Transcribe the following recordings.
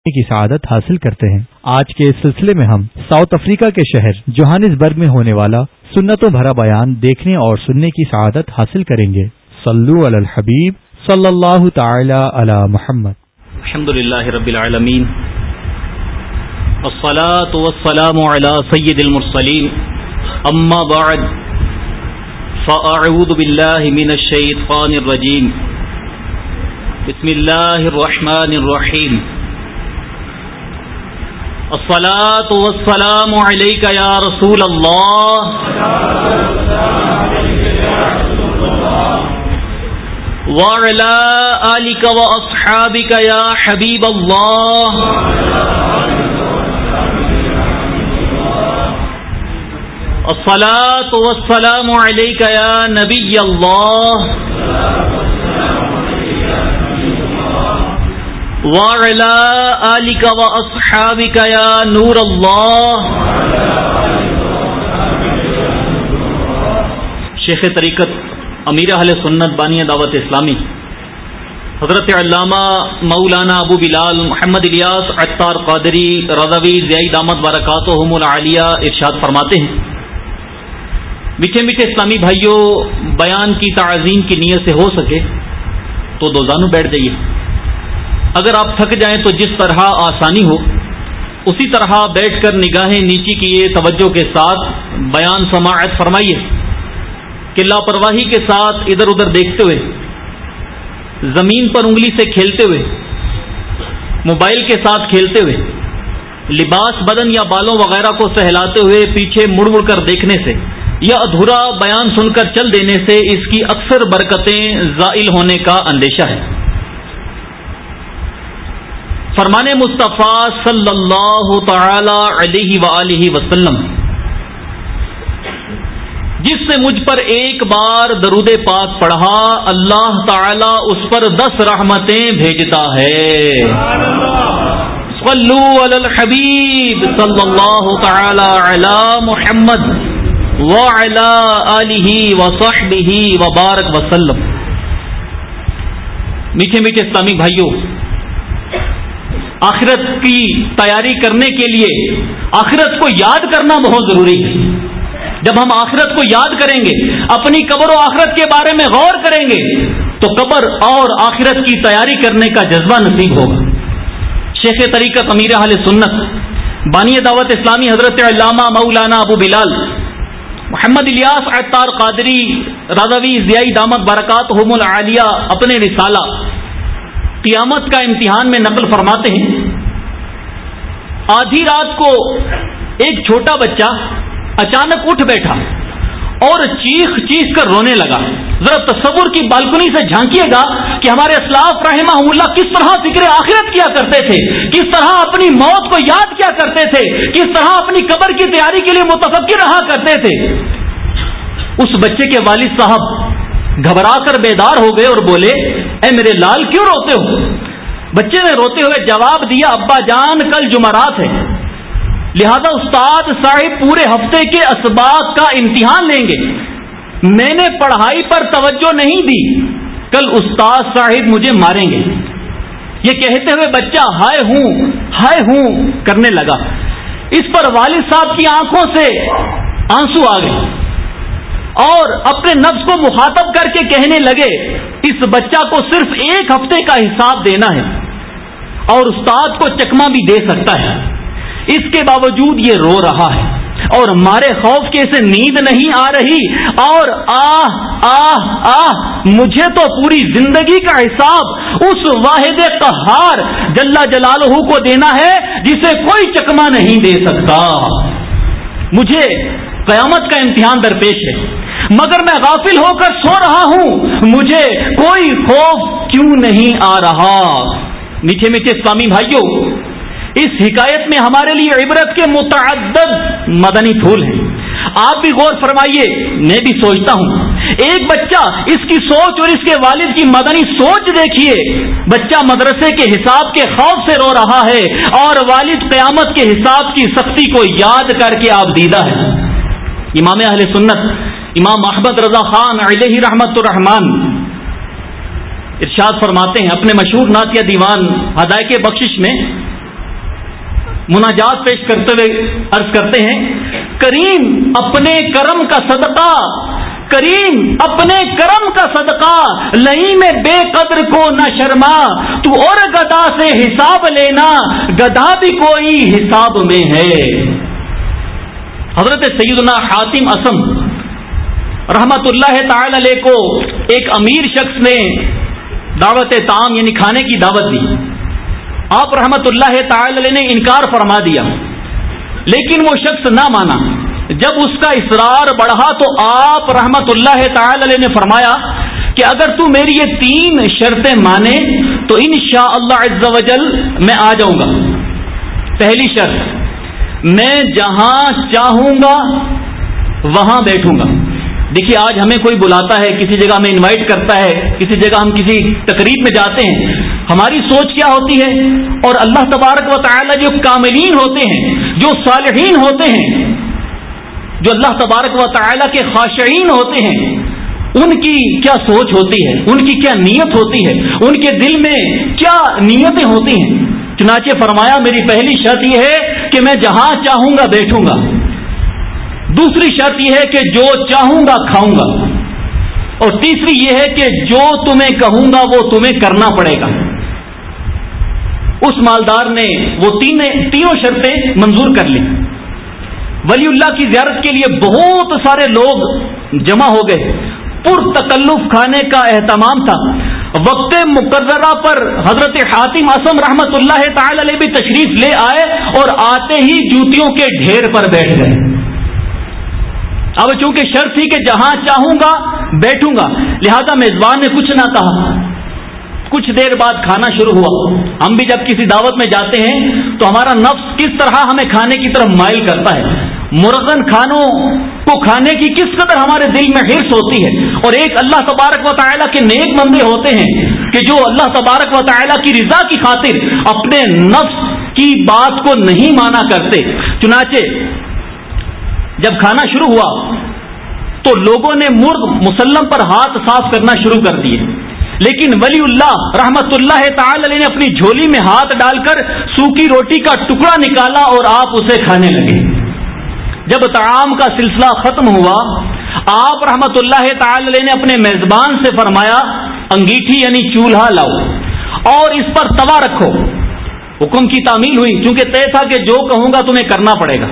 کی سعادت حاصل کرتے ہیں۔ آج کے سلسلے میں ہم ساؤتھ افریقہ کے شہر جوہانس برگ میں ہونے والا سنتوں بھرا بیان دیکھنے اور سننے کی سعادت حاصل کریں گے۔ صلو علی الحبیب صلی اللہ تعالی علی محمد۔ الحمد للہ رب العالمین۔ والصلاة والسلام على سید المرسلین۔ اما بعد، فاعوذ باللہ من الشیطان الرجیم۔ بسم اللہ الرحمن الرحیم۔ الصلاة والسلام عليك يا رسول الله. وعلى آلك وأصحابك يا حبيب الله. الصلاة والسلام عليك يا نبي الله. وعلى آلك وأصحابك يا نور الله شیخ طریقت امیر اہل سنت بانی دعوت اسلامی، حضرت علامہ مولانا ابو بلال محمد الیاس اختار قادری رضوی ضیائی دامت برکاتہم العالیہ ارشاد فرماتے ہیں۔ میٹھے میٹھے اسلامی بھائیوں بیان کی تعظیم کی نیت سے ہو سکے تو دوزانو بیٹھ جائیے۔ اگر آپ تھک جائیں تو جس طرح آسانی ہو، اسی طرح بیٹھ کر نگاہیں نیچی کیے توجہ کے ساتھ بیان سماعت فرمائیے کہ لاپرواہی کے ساتھ ادھر ادھر دیکھتے ہوئے، زمین پر انگلی سے کھیلتے ہوئے، موبائل کے ساتھ کھیلتے ہوئے، لباس، بدن یا بالوں وغیرہ کو سہلاتے ہوئے پیچھے مڑ مڑ کر دیکھنے سے یا ادھورا بیان سن کر چل دینے سے اس کی اکثر برکتیں زائل ہونے کا اندیشہ ہے۔ فرمان مصطفیٰ صلی اللہ تعالی علیہ وآلہ وسلم، جس نے مجھ پر ایک بار درود پاک پڑھا، اللہ تعالی اس پر دس رحمتیں بھیجتا ہے۔ صلو علی الحبیب صلی اللہ تعالی علی محمد آلہ وصحبہ وبارک وسلم۔ میٹھے میٹھے اسلامی بھائیوں آخرت کی تیاری کرنے کے لیے آخرت کو یاد کرنا بہت ضروری ہے۔ جب ہم آخرت کو یاد کریں گے، اپنی قبر و آخرت کے بارے میں غور کریں گے، تو قبر اور آخرت کی تیاری کرنے کا جذبہ نصیب ہوگا۔ شیخ طریقہ امیر حال سنت، بانی دعوت اسلامی حضرت علامہ مولانا ابو بلال، محمد الیاس اطار قادری، رضوی ضیائی دامت برکات، ہوم العالیہ، اپنے رسالہ قیامت کا امتحان میں نقل فرماتے ہیں۔ آدھی رات کو ایک چھوٹا بچہ اچانک اٹھ بیٹھا اور چیخ چیخ کر رونے لگا۔ ذرا تصور کی بالکنی سے جھانکیے گا کہ ہمارے اسلاف رحمہ اللہ کس طرح فکر آخرت کیا کرتے تھے، کس طرح اپنی موت کو یاد کیا کرتے تھے، کس طرح اپنی قبر کی تیاری کے لیے متفقر رہا کرتے تھے۔ اس بچے کے والد صاحب گھبرا کر بیدار ہو گئے اور بولے، اے میرے لال، کیوں روتے ہو؟ بچے نے روتے ہوئے جواب دیا، ابا جان، کل جمعرات ہے۔ لہذا استاد صاحب پورے ہفتے کے اسباق کا امتحان لیں گے۔ میں نے پڑھائی پر توجہ نہیں دی۔ کل استاد صاحب مجھے ماریں گے۔ یہ کہتے ہوئے بچہ ہائے ہوں ہائے ہوں کرنے لگا۔ اس پر والد صاحب کی آنکھوں سے آنسو آ گئے۔ اور اپنے نفس کو مخاطب کر کے کہنے لگے، اس بچہ کو صرف ایک ہفتے کا حساب دینا ہے اور استاد کو چکما بھی دے سکتا ہے۔ اس کے باوجود یہ رو رہا ہے اور مارے خوف کے سے نیند نہیں آ رہی اور آہ آہ آہ، مجھے تو پوری زندگی کا حساب اس واحد قہار جلا جلالہ کو دینا ہے جسے کوئی چکما نہیں دے سکتا۔ مجھے قیامت کا امتحان درپیش ہے۔ مگر میں غافل ہو کر سو رہا ہوں، مجھے کوئی خوف کیوں نہیں آ رہا؟ میٹھے میٹھے اسلامی بھائیوں، اس حکایت میں ہمارے لیے عبرت کے متعدد مدنی پھول ہیں۔ آپ بھی غور فرمائیے، میں بھی سوچتا ہوں۔ ایک بچہ اس کی سوچ اور اس کے والد کی مدنی سوچ دیکھیے۔ بچہ مدرسے کے حساب کے خوف سے رو رہا ہے اور والد قیامت کے حساب کی سختی کو یاد کر کے آپ دیدہ ہے امام اہل سنت، امام احمد رضا خان علیہ رحمت الرحمان ارشاد فرماتے ہیں، اپنے مشہور نعتیہ دیوان ہدایت بخشش میں مناجات پیش کرتے ہوئے عرض کرتے ہیں، کریم اپنے کرم کا صدقہ، کریم اپنے کرم کا صدقہ لئی میں بے قدر کو نہ شرما، تو اور گدا سے حساب لینا، گدا بھی کوئی حساب میں ہے۔ حضرت سیدنا حاتم اسم رحمت اللہ تعالی علیہ کو ایک امیر شخص نے دعوت تام یعنی کھانے کی دعوت دی۔ آپ رحمت اللہ تعالی علیہ نے انکار فرما دیا۔ لیکن وہ شخص نہ مانا۔ جب اس کا اصرار بڑھا تو آپ رحمت اللہ تعالی علیہ نے فرمایا کہ اگر تو میری یہ تین شرطیں مانے تو ان شاء اللہ میں آ جاؤں گا۔ پہلی شرط میں جہاں چاہوں گا، وہاں بیٹھوں گا۔ دیکھیے، آج ہمیں کوئی بلاتا ہے، کسی جگہ ہمیں انوائٹ کرتا ہے، کسی جگہ ہم کسی تقریب میں جاتے ہیں، ہماری سوچ کیا ہوتی ہے؟ اور اللہ تبارک و تعالی جو کاملین ہوتے ہیں، جو صالحین ہوتے ہیں، جو اللہ تبارک و تعالی کے خاشعین ہوتے ہیں، ان کی کیا سوچ ہوتی ہے؟ ان کی کیا نیت ہوتی ہے؟ ان کے دل میں کیا نیتیں ہوتی ہیں؟ چنانچہ فرمایا، میری پہلی شرط یہ ہے کہ میں جہاں چاہوں گا بیٹھوں گا۔ دوسری شرط یہ ہے کہ جو چاہوں گا کھاؤں گا۔ اور تیسری یہ ہے کہ جو تمہیں کہوں گا وہ تمہیں کرنا پڑے گا۔ اس مالدار نے وہ تینوں شرطیں منظور کر لی۔ ولی اللہ کی زیارت کے لیے بہت سارے لوگ جمع ہو گئے۔ پر تکلف کھانے کا اہتمام تھا۔ وقت مقررہ پر حضرت حاتم اسم رحمت اللہ تعالی علیہ بھی تشریف لے آئے اور آتے ہی جوتیوں کے ڈھیر پر بیٹھ گئے۔ اب چونکہ شرط تھی کہ جہاں چاہوں گا بیٹھوں گا، لہذا میزبان نے کچھ نہ کہا۔ کچھ دیر بعد کھانا شروع ہوا۔ ہم بھی جب کسی دعوت میں جاتے ہیں تو ہمارا نفس کس طرح ہمیں کھانے کی طرف مائل کرتا ہے۔ مرغن کھانوں کو کھانے کی کس قدر ہمارے دل میں حرص ہوتی ہے اور ایک اللہ تبارک و تعالیٰ کے نیک بندے ہوتے ہیں کہ جو اللہ تبارک و تعالیٰ کی رضا کی خاطر اپنے نفس کی بات کو نہیں مانا کرتے۔ چنانچہ جب کھانا شروع ہوا تو لوگوں نے مرغ مسلم پر ہاتھ صاف کرنا شروع کر دیے۔ لیکن ولی اللہ رحمت اللہ تعالی علیہ نے اپنی جھولی میں ہاتھ ڈال کر سوکھی روٹی کا ٹکڑا نکالا اور آپ اسے کھانے لگے۔ جب تعام کا سلسلہ ختم ہوا، آپ رحمت اللہ تعالی نے اپنے میزبان سے فرمایا، انگیٹھی یعنی چولہا لاؤ اور اس پر توا رکھو۔ حکم کی تعمیل ہوئی کیونکہ طے تھا کہ جو کہوں گا تمہیں کرنا پڑے گا۔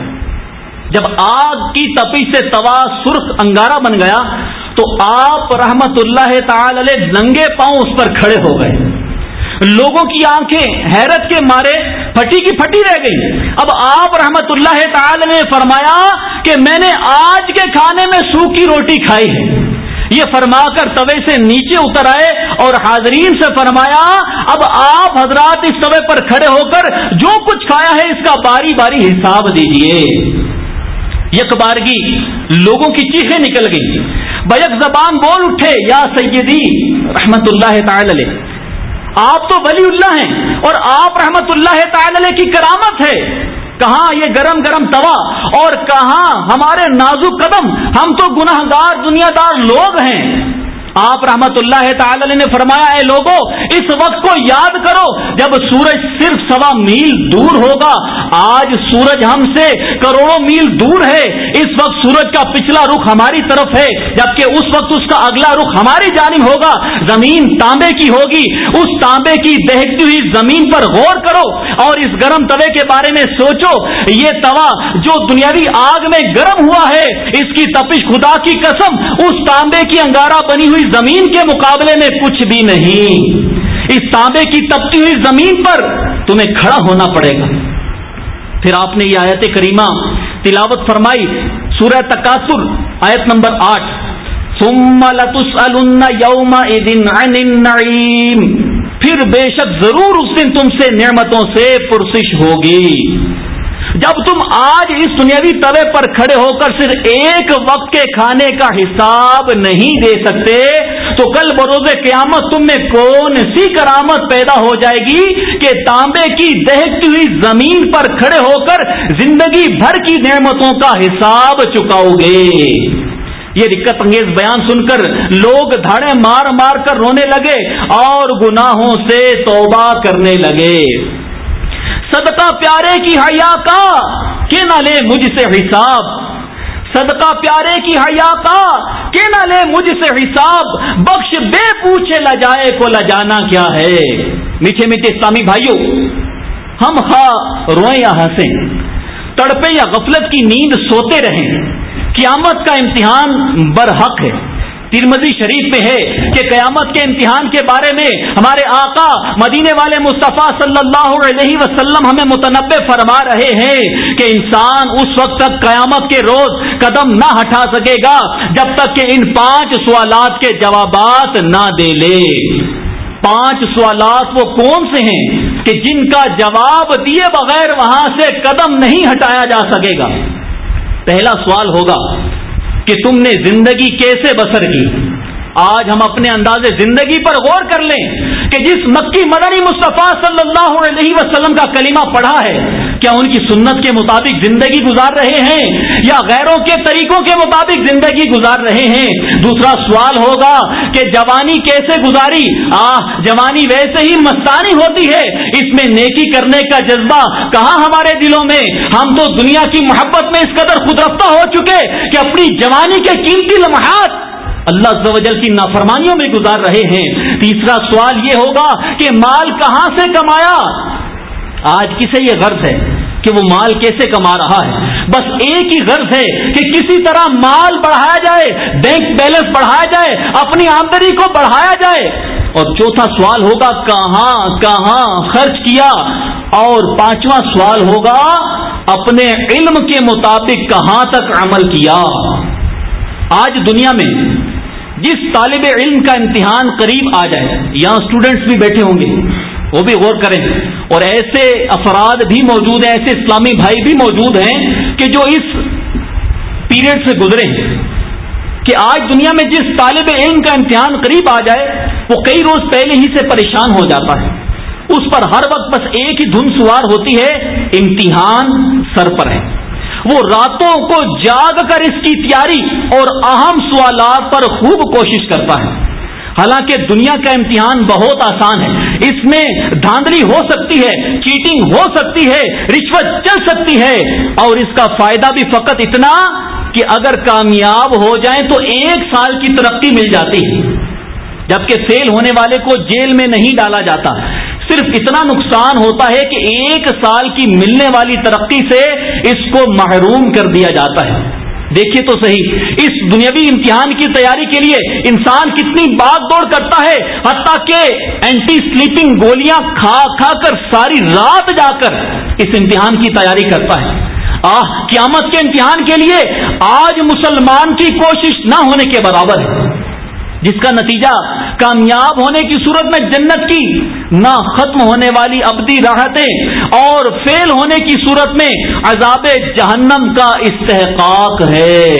جب آگ کی تپی سے توا سرخ انگارا بن گیا، تو آپ رحمت اللہ تعالی ننگے پاؤں اس پر کھڑے ہو گئے۔ لوگوں کی آنکھیں حیرت کے مارے پھٹی کی پھٹی رہ گئی۔ اب آپ رحمت اللہ تعالی نے فرمایا کہ میں نے آج کے کھانے میں سوکھی روٹی کھائی ہے۔ یہ فرما کر توے سے نیچے اتر آئے اور حاضرین سے فرمایا، اب آپ حضرات اس توے پر کھڑے ہو کر جو کچھ کھایا ہے اس کا باری باری حساب دیجیے یک بارگی لوگوں کی چیخیں نکل گئی بیک زبان بول اٹھے، یا سیدی رحمت اللہ تعالی علیہ۔ آپ تو ولی اللہ ہیں اور آپ رحمت اللہ تعالی کی کرامت ہے۔ کہاں یہ گرم گرم توا؟ اور کہاں ہمارے نازک قدم؟ ہم تو گناہ گار دنیا دار لوگ ہیں۔ آپ رحمت اللہ تعالی نے فرمایا ہے لوگوں اس وقت کو یاد کرو جب سورج صرف سوا میل دور ہوگا آج سورج ہم سے کروڑوں میل دور ہے۔ اس وقت سورج کا پچھلا رخ ہماری طرف ہے، جبکہ اس وقت اس کا اگلا رخ ہماری جانب ہوگا۔ زمین تانبے کی ہوگی۔ اس تانبے کی دہتی ہوئی زمین پر غور کرو اور اس گرم توے کے بارے میں سوچو۔ یہ توا جو دنیاوی آگ میں گرم ہوا ہے، اس کی تپش خدا کی قسم، اس تانبے کی انگارہ بنی ہوئی زمین کے مقابلے میں کچھ بھی نہیں۔ اس تانبے کی تپتی ہوئی زمین پر تمہیں کھڑا ہونا پڑے گا۔ پھر آپ نے یہ آیت کریمہ تلاوت فرمائی، سورہ تکاثر، آیت نمبر آٹھ۔ یوم پھر بے شک ضرور اس دن تم سے نعمتوں سے پرسش ہوگی۔ جب تم آج اس دنیاوی طوے پر کھڑے ہو کر صرف ایک وقت کے کھانے کا حساب نہیں دے سکتے تو کل بروز قیامت تم میں کون سی کرامت پیدا ہو جائے گی کہ تانبے کی دہتی ہوئی زمین پر کھڑے ہو کر زندگی بھر کی نعمتوں کا حساب چکاؤ گے؟ یہ دقت انگیز بیان سن کر لوگ دھاڑے مار مار کر رونے لگے اور گناہوں سے توبہ کرنے لگے۔ صدقہ پیارے کی حیا کا کہ نہ لے مجھ سے حساب۔ صدقہ پیارے کی حیا کا کہ نہ لے مجھ سے حساب، بخش بے پوچھے لجائے کو لجانا کیا ہے؟ میٹھے میٹھے اسلامی بھائیوں، ہم خواہ روئیں یا ہنسیں تڑپے یا غفلت کی نیند سوتے رہیں، قیامت کا امتحان برحق ہے۔ ترمزی شریف میں ہے کہ قیامت کے امتحان کے بارے میں ہمارے آقا مدینے والے مصطفیٰ صلی اللہ علیہ وسلم ہمیں متنوع فرما رہے ہیں کہ انسان اس وقت تک قیامت کے روز قدم نہ ہٹا سکے گا جب تک کہ ان پانچ سوالات کے جوابات نہ دے لے۔ پانچ سوالات وہ کون سے ہیں کہ جن کا جواب دیے بغیر وہاں سے قدم نہیں ہٹایا جا سکے گا؟ پہلا سوال ہوگا کہ تم نے زندگی کیسے بسر کی؟ آج ہم اپنے انداز زندگی پر غور کر لیں کہ جس مکی مدنی مصطفیٰ صلی اللہ علیہ وسلم کا کلمہ پڑھا ہے، کیا ان کی سنت کے مطابق زندگی گزار رہے ہیں؟ یا غیروں کے طریقوں کے مطابق زندگی گزار رہے ہیں؟ دوسرا سوال ہوگا کہ جوانی کیسے گزاری؟ آ جوانی ویسے ہی مستانی ہوتی ہے۔ اس میں نیکی کرنے کا جذبہ کہاں ہمارے دلوں میں؟ ہم تو دنیا کی محبت میں اس قدر خود رفتہ ہو چکے کہ اپنی جوانی کے قیمتی لمحات اللہ کی نافرمانیوں میں گزار رہے ہیں۔ تیسرا سوال یہ ہوگا کہ مال کہاں سے کمایا؟ آج کسے یہ غرض ہے کہ وہ مال کیسے کما رہا ہے؟ بس ایک ہی غرض ہے کہ کسی طرح مال بڑھایا جائے، بینک بیلنس بڑھایا جائے، اپنی آمدنی کو بڑھایا جائے۔ اور چوتھا سوال ہوگا، کہاں کہاں خرچ کیا؟ اور پانچواں سوال ہوگا، اپنے علم کے مطابق کہاں تک عمل کیا؟ آج دنیا میں جس طالب علم کا امتحان قریب آ جائے، یہاں اسٹوڈینٹس بھی بیٹھے ہوں گے، وہ بھی غور کریں۔ اور ایسے افراد بھی موجود ہیں، ایسے اسلامی بھائی بھی موجود ہیں کہ جو اس پیریڈ سے گزرے ہیں کہ آج دنیا میں جس طالب علم کا امتحان قریب آ جائے، وہ کئی روز پہلے ہی سے پریشان ہو جاتا ہے۔ اس پر ہر وقت بس ایک ہی دھن سوار ہوتی ہے، امتحان سر پر ہے۔ وہ راتوں کو جاگ کر اس کی تیاری اور اہم سوالات پر خوب کوشش کرتا ہے۔ حالانکہ دنیا کا امتحان بہت آسان ہے۔ اس میں دھاندلی ہو سکتی ہے، چیٹنگ ہو سکتی ہے، رشوت چل سکتی ہے۔ اور اس کا فائدہ بھی فقط اتنا کہ اگر کامیاب ہو جائیں تو ایک سال کی ترقی مل جاتی ہے۔ جبکہ فیل ہونے والے کو جیل میں نہیں ڈالا جاتا۔ صرف اتنا نقصان ہوتا ہے کہ ایک سال کی ملنے والی ترقی سے اس کو محروم کر دیا جاتا ہے۔ دیکھیے تو صحیح، اس دنیاوی امتحان کی تیاری کے لیے انسان کتنی باغ دوڑ کرتا ہے، حتیٰ کہ اینٹی سلیپنگ گولیاں کھا کھا کر ساری رات جا کر اس امتحان کی تیاری کرتا ہے۔ آہ، قیامت کے امتحان کے لیے آج مسلمان کی کوشش نہ ہونے کے برابر ہے۔ جس کا نتیجہ کامیاب ہونے کی صورت میں جنت کی، نہ ختم ہونے والی ابدی راحتیں اور فیل ہونے کی صورت میں عذاب جہنم کا استحقاق ہے۔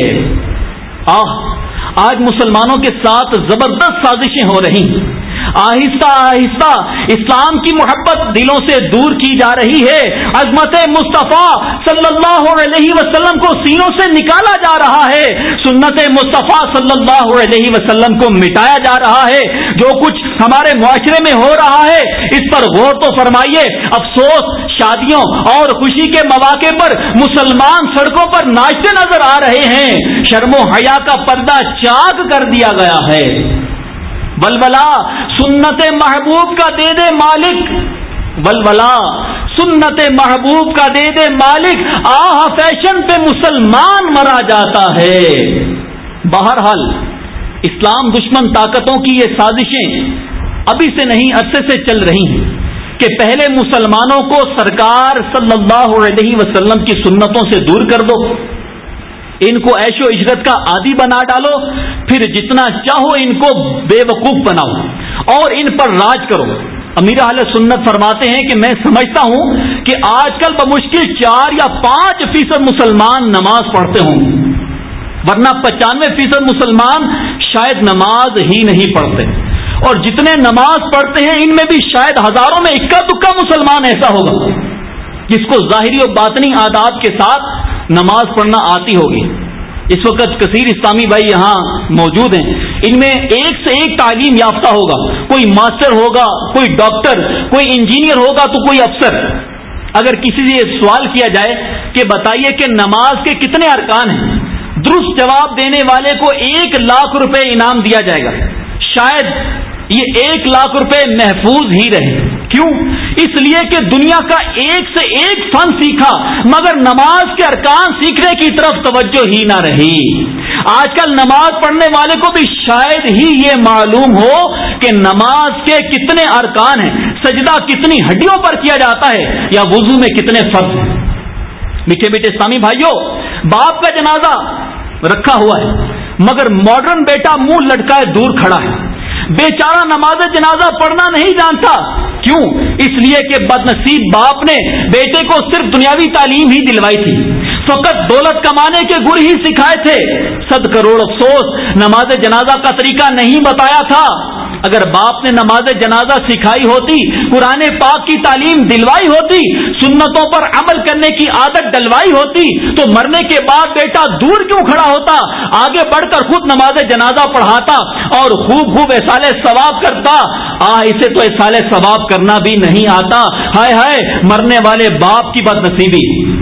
آہ، آج مسلمانوں کے ساتھ زبردست سازشیں ہو رہی ہیں۔ آہستہ آہستہ اسلام کی محبت دلوں سے دور کی جا رہی ہے۔ عظمت مصطفیٰ صلی اللہ علیہ وسلم کو سینوں سے نکالا جا رہا ہے۔ سنت مصطفیٰ صلی اللہ علیہ وسلم کو مٹایا جا رہا ہے۔ جو کچھ ہمارے معاشرے میں ہو رہا ہے، اس پر غور تو فرمائیے۔ افسوس، شادیوں اور خوشی کے مواقع پر مسلمان سڑکوں پر ناچتے نظر آ رہے ہیں۔ شرم و حیا کا پردہ چاک کر دیا گیا ہے۔ ولولا سنت محبوب کا دے دے مالک۔ ولولا سنت محبوب کا دے دے مالک۔ آہ فیشن پہ مسلمان مرا جاتا ہے۔ بہرحال، اسلام دشمن طاقتوں کی یہ سازشیں ابھی سے نہیں، عرصے سے چل رہی ہیں کہ پہلے مسلمانوں کو سرکار صلی اللہ علیہ وسلم کی سنتوں سے دور کر دو۔ ان کو ایش و عجرت کا عادی بنا ڈالو، پھر جتنا چاہو ان کو بے وقوف بناؤ اور ان پر راج کرو۔ امیر اہل سنت فرماتے ہیں کہ میں سمجھتا ہوں کہ آج کل بمشکل چار یا پانچ فیصد مسلمان نماز پڑھتے ہوں۔ ورنہ پچانوے فیصد مسلمان شاید نماز ہی نہیں پڑھتے۔ اور جتنے نماز پڑھتے ہیں، ان میں بھی شاید ہزاروں میں اکا دکا مسلمان ایسا ہوگا۔ جس کو ظاہری اور باطنی آداب کے ساتھ نماز پڑھنا آتی ہوگی۔ اس وقت کثیر اسلامی بھائی یہاں موجود ہیں۔ ان میں ایک سے ایک تعلیم یافتہ ہوگا۔ کوئی ماسٹر ہوگا، کوئی ڈاکٹر، کوئی انجینئر ہوگا تو کوئی افسر۔ اگر کسی سے یہ سوال کیا جائے کہ بتائیے کہ نماز کے کتنے ارکان ہیں؟ درست جواب دینے والے کو ایک لاکھ روپے انعام دیا جائے گا۔ شاید یہ ایک لاکھ روپے محفوظ ہی رہے۔ کیوں؟ اس لیے کہ دنیا کا ایک سے ایک فن سیکھا، مگر نماز کے ارکان سیکھنے کی طرف توجہ ہی نہ رہی۔ آج کل نماز پڑھنے والے کو بھی شاید ہی یہ معلوم ہو کہ نماز کے کتنے ارکان ہیں، سجدہ کتنی ہڈیوں پر کیا جاتا ہے، یا وضو میں کتنے فرض ہیں۔ میٹھے میٹھے اسلامی بھائیوں، باپ کا جنازہ رکھا ہوا ہے، مگر ماڈرن بیٹا منہ لٹکائے دور کھڑا ہے۔ بیچارہ نماز جنازہ پڑھنا نہیں جانتا کیوں؟ اس لیے کہ بد نصیب باپ نے بیٹے کو صرف دنیاوی تعلیم ہی دلوائی تھی۔ فقط دولت کمانے کے گر ہی سکھائے تھے۔ صد کروڑ افسوس، نماز جنازہ کا طریقہ نہیں بتایا تھا۔ اگر باپ نے نماز جنازہ سکھائی ہوتی، قرآن پاک کی تعلیم دلوائی ہوتی، سنتوں پر عمل کرنے کی عادت ڈلوائی ہوتی، تو مرنے کے بعد بیٹا دور کیوں کھڑا ہوتا؟ آگے بڑھ کر خود نماز جنازہ پڑھاتا اور خوب خوب احسال ثواب کرتا۔ آ اسے تو احسال ثواب کرنا بھی نہیں آتا۔ ہائے ہائے، مرنے والے باپ کی بد نصیبی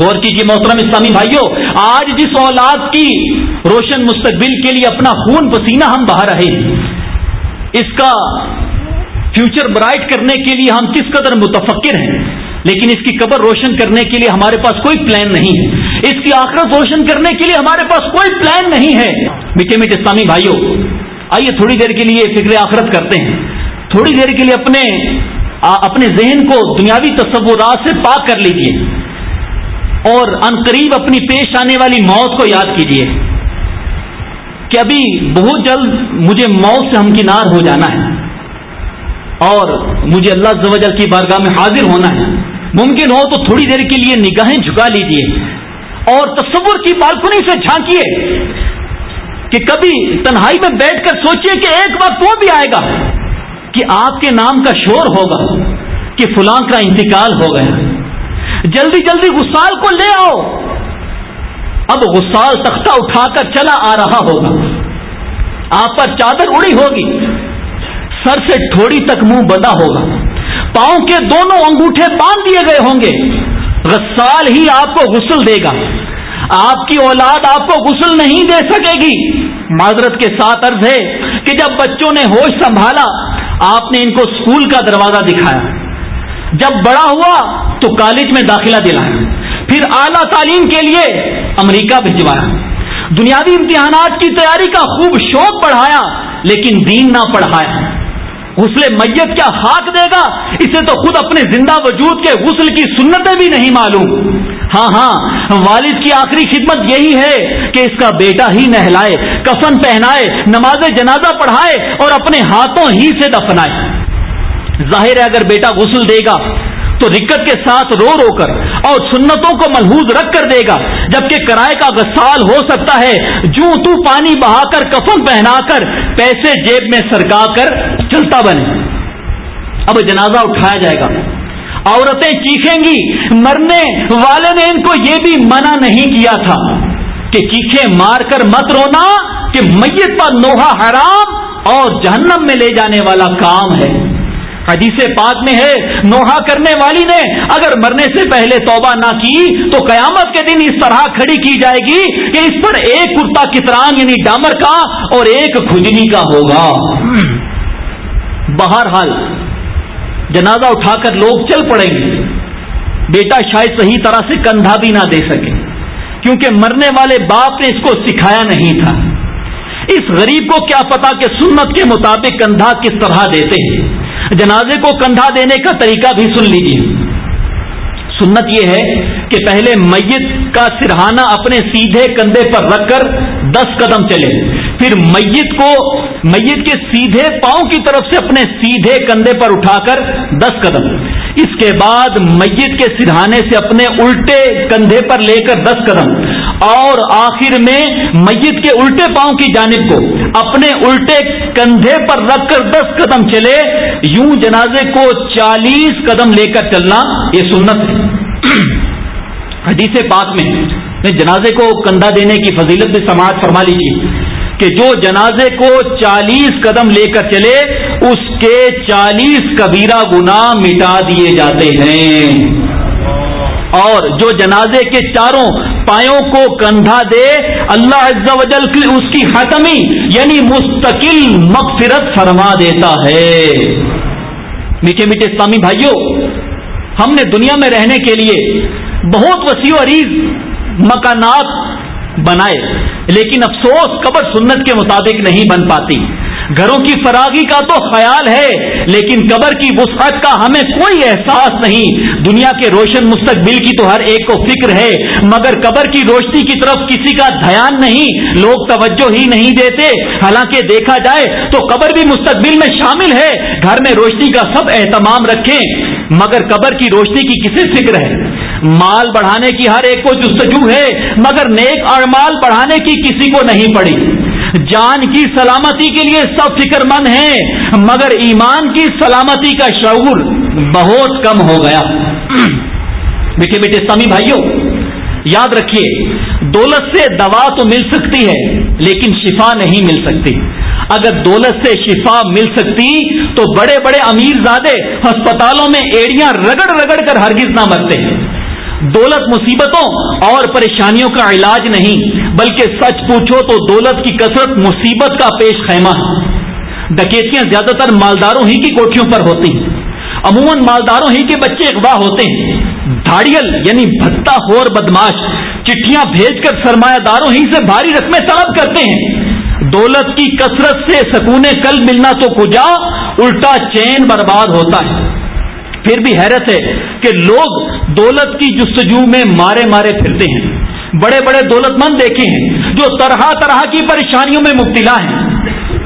غور کیجیے محترم اسلامی بھائیوں آج جس اولاد کی روشن مستقبل کے لیے اپنا خون پسینہ ہم بہا رہے ہیں اس کا فیوچر برائٹ کرنے کے لیے ہم کس قدر متفقر ہیں؟ لیکن اس کی قبر روشن کرنے کے لیے ہمارے پاس کوئی پلان نہیں ہے۔ اس کی آخرت روشن کرنے کے لیے ہمارے پاس کوئی پلان نہیں ہے۔ میٹھے میٹھے اسلامی بھائیوں، آئیے تھوڑی دیر کے لیے فکر آخرت کرتے ہیں۔ تھوڑی دیر کے لیے اپنے اپنے ذہن کو دنیاوی تصورات سے پاک کر لیجیے۔ اور قریب اپنی پیش آنے والی موت کو یاد کیجیے کہ ابھی بہت جلد مجھے موت سے ہمکنار ہو جانا ہے اور مجھے اللہ زوجل کی بارگاہ میں حاضر ہونا ہے۔ ممکن ہو تو تھوڑی دیر کے لیے نگاہیں جھکا لیجیے اور تصور کی بالکنی سے جھانکیے کہ کبھی تنہائی میں بیٹھ کر سوچئے کہ ایک وقت وہ بھی آئے گا کہ آپ کے نام کا شور ہوگا کہ فلاں کا انتقال ہو گیا۔ جلدی جلدی غسال کو لے آؤ۔ اب غسال تختہ اٹھا کر چلا آ رہا ہوگا۔ آپ پر چادر اڑی ہوگی۔ سر سے تھوڑی تک منہ بدا ہوگا۔ پاؤں کے دونوں انگوٹھے باندھ دیے گئے ہوں گے۔ غسال ہی آپ کو غسل دے گا۔ آپ کی اولاد آپ کو غسل نہیں دے سکے گی۔ معذرت کے ساتھ عرض ہے کہ جب بچوں نے ہوش سنبھالا، آپ نے ان کو اسکول کا دروازہ دکھایا۔ جب بڑا ہوا تو کالج میں داخلہ دلایا۔ پھر اعلی تعلیم کے لیے امریکہ بھجوایا دنیاوی امتحانات کی تیاری کا خوب شوق بڑھایا، لیکن دین نہ پڑھایا۔ غسل میت کیا خاک دے گا؟ اسے تو خود اپنے زندہ وجود کے غسل کی سنتیں بھی نہیں معلوم۔ ہاں ہاں والد کی آخری خدمت یہی ہے کہ اس کا بیٹا ہی نہلائے، کفن پہنائے، نماز جنازہ پڑھائے اور اپنے ہاتھوں ہی سے دفنائے۔ ظاہر ہے، اگر بیٹا غسل دے گا تو رکت کے ساتھ رو رو کر اور سنتوں کو ملحوظ رکھ کر دے گا، جبکہ کرائے کا غسال ہو سکتا ہے۔ جو تو پانی بہا کر کفن پہنا کر پیسے جیب میں سرکا کر چلتا بنے۔ اب جنازہ اٹھایا جائے گا۔ عورتیں چیخیں گی، مرنے والے نے ان کو یہ بھی منع نہیں کیا تھا کہ چیخیں مار کر مت رونا کہ میت پر نوحہ حرام اور جہنم میں لے جانے والا کام ہے۔ حدیث پاک میں ہے نوحا کرنے والی نے اگر مرنے سے پہلے توبہ نہ کی، تو قیامت کے دن اس طرح کھڑی کی جائے گی کہ اس پر ایک کرتا کتران یعنی ڈامر کا اور ایک کھجنی کا ہوگا۔ بہرحال، جنازہ اٹھا کر لوگ چل پڑیں گے۔ بیٹا شاید صحیح طرح سے کندھا بھی نہ دے سکے، کیونکہ مرنے والے باپ نے اس کو سکھایا نہیں تھا۔ اس غریب کو کیا پتا کہ سنت کے مطابق کندھا کس طرح دیتے ہیں۔ جنازے کو کندھا دینے کا طریقہ بھی سن لیجیے سنت یہ ہے کہ پہلے میت کا سرہانہ اپنے سیدھے کندھے پر رکھ کر دس قدم چلے۔ پھر میت کو میت کے سیدھے پاؤں کی طرف سے اپنے سیدھے کندھے پر اٹھا کر دس قدم۔ اس کے بعد میت کے سرہانے سے اپنے الٹے کندھے پر لے کر دس قدم۔ اور آخر میں میت کے الٹے پاؤں کی جانب کو اپنے الٹے کندھے پر رکھ کر دس قدم چلے، یوں جنازے کو چالیس قدم لے کر چلنا یہ سنت ہے۔ حدیث پاک میں جنازے کو کندھا دینے کی فضیلت سے سماعت فرما لیجیے کہ جو جنازے کو چالیس قدم لے کر چلے، اس کے چالیس کبیرہ گنا مٹا دیے جاتے ہیں۔ اور جو جنازے کے چاروں پایوں کو کندھا دے، اللہ عز و جل کی اس کی ختمی یعنی مستقل مغفرت فرما دیتا ہے۔ میٹھے میٹھے اسلامی بھائیوں ہم نے دنیا میں رہنے کے لیے بہت وسیع و عریض مکانات بنائے، لیکن افسوس قبر سنت کے مطابق نہیں بن پاتی۔ گھروں کی فراغی کا تو خیال ہے، لیکن قبر کی وسعت کا ہمیں کوئی احساس نہیں۔ دنیا کے روشن مستقبل کی تو ہر ایک کو فکر ہے، مگر قبر کی روشنی کی طرف کسی کا دھیان نہیں۔ لوگ توجہ ہی نہیں دیتے۔ حالانکہ دیکھا جائے تو قبر بھی مستقبل میں شامل ہے۔ گھر میں روشنی کا سب اہتمام رکھیں۔ مگر قبر کی روشنی کی کسی فکر ہے؟ مال بڑھانے کی ہر ایک کو جستجو ہے، مگر نیک اور مال بڑھانے کی کسی کو نہیں پڑی۔ جان کی سلامتی کے لیے سب فکر مند ہیں، مگر ایمان کی سلامتی کا شعور بہت کم ہو گیا۔ بیٹے بیٹے سامی بھائیوں، یاد رکھیے، دولت سے دوا تو مل سکتی ہے، لیکن شفا نہیں مل سکتی۔ اگر دولت سے شفا مل سکتی، تو بڑے بڑے امیر زادے ہسپتالوں میں ایڑیاں رگڑ رگڑ کر ہرگز نہ مرتے۔ دولت مصیبتوں اور پریشانیوں کا علاج نہیں، بلکہ سچ پوچھو تو دولت کی کثرت مصیبت کا پیش خیمہ ہے۔ ڈکیتیاں زیادہ تر مالداروں ہی کی کوٹھیوں پر ہوتی ہیں۔ عموماً مالداروں ہی کے بچے اغوا ہوتے ہیں۔ دھاڑیل یعنی بھتا ہور بدماش، چٹھیاں بھیج کر سرمایہ داروں ہی سے بھاری رقمیں طلب کرتے ہیں۔ دولت کی کثرت سے سکون کل ملنا تو کجا، الٹا چین برباد ہوتا ہے۔ پھر بھی حیرت ہے کہ لوگ دولت کی جستجو میں مارے مارے پھرتے ہیں۔ بڑے بڑے دولت مند دیکھے ہیں جو طرح طرح کی پریشانیوں میں مبتلا ہیں۔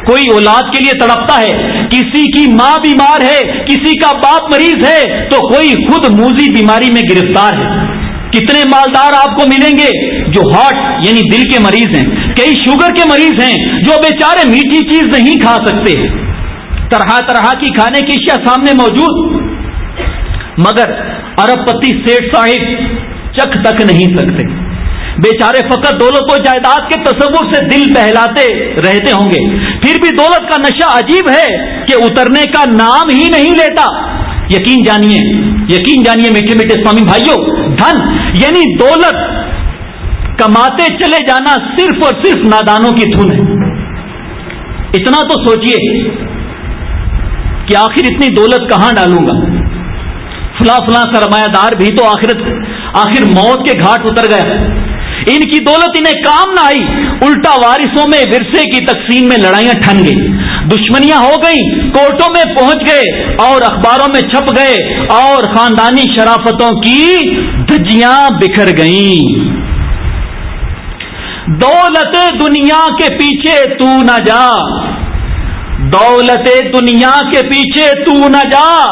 کوئی اولاد کے لیے تڑپتا ہے، کسی کی ماں بیمار ہے، کسی کا باپ مریض ہے، تو کوئی خود موزی بیماری میں گرفتار ہے۔ کتنے مالدار آپ کو ملیں گے جو ہارٹ یعنی دل کے مریض ہیں، کئی شوگر کے مریض ہیں جو بیچارے میٹھی چیز نہیں کھا سکتے۔ طرح طرح کی کھانے کی اشیاء سامنے موجود۔ مگر ارب پتی سیٹ صاحب چکھ تک نہیں سکتے۔ بیچارے فقط دولت و جائیداد کے تصور سے دل بہلاتے رہتے ہوں گے۔ پھر بھی دولت کا نشہ عجیب ہے کہ اترنے کا نام ہی نہیں لیتا۔ یقین جانیے یقین جانیے میٹھے میٹھے سوامی بھائیوں دھن یعنی دولت کماتے چلے جانا صرف اور صرف نادانوں کی دھن ہے۔ اتنا تو سوچئے کہ آخر اتنی دولت کہاں ڈالوں گا؟ فلاں فلاں سرمایہ دار بھی تو آخرت آخر موت کے گھاٹ اتر گیا ان کی دولت انہیں کام نہ آئی۔ الٹا وارثوں میں ورثے کی تقسیم میں لڑائیاں ٹھن گئی دشمنیاں ہو گئیں، کورٹوں میں پہنچ گئے اور اخباروں میں چھپ گئے اور خاندانی شرافتوں کی دھجیاں بکھر گئیں۔ دولت دنیا کے پیچھے تو نہ جا۔ دولت دنیا کے پیچھے تو نہ جا۔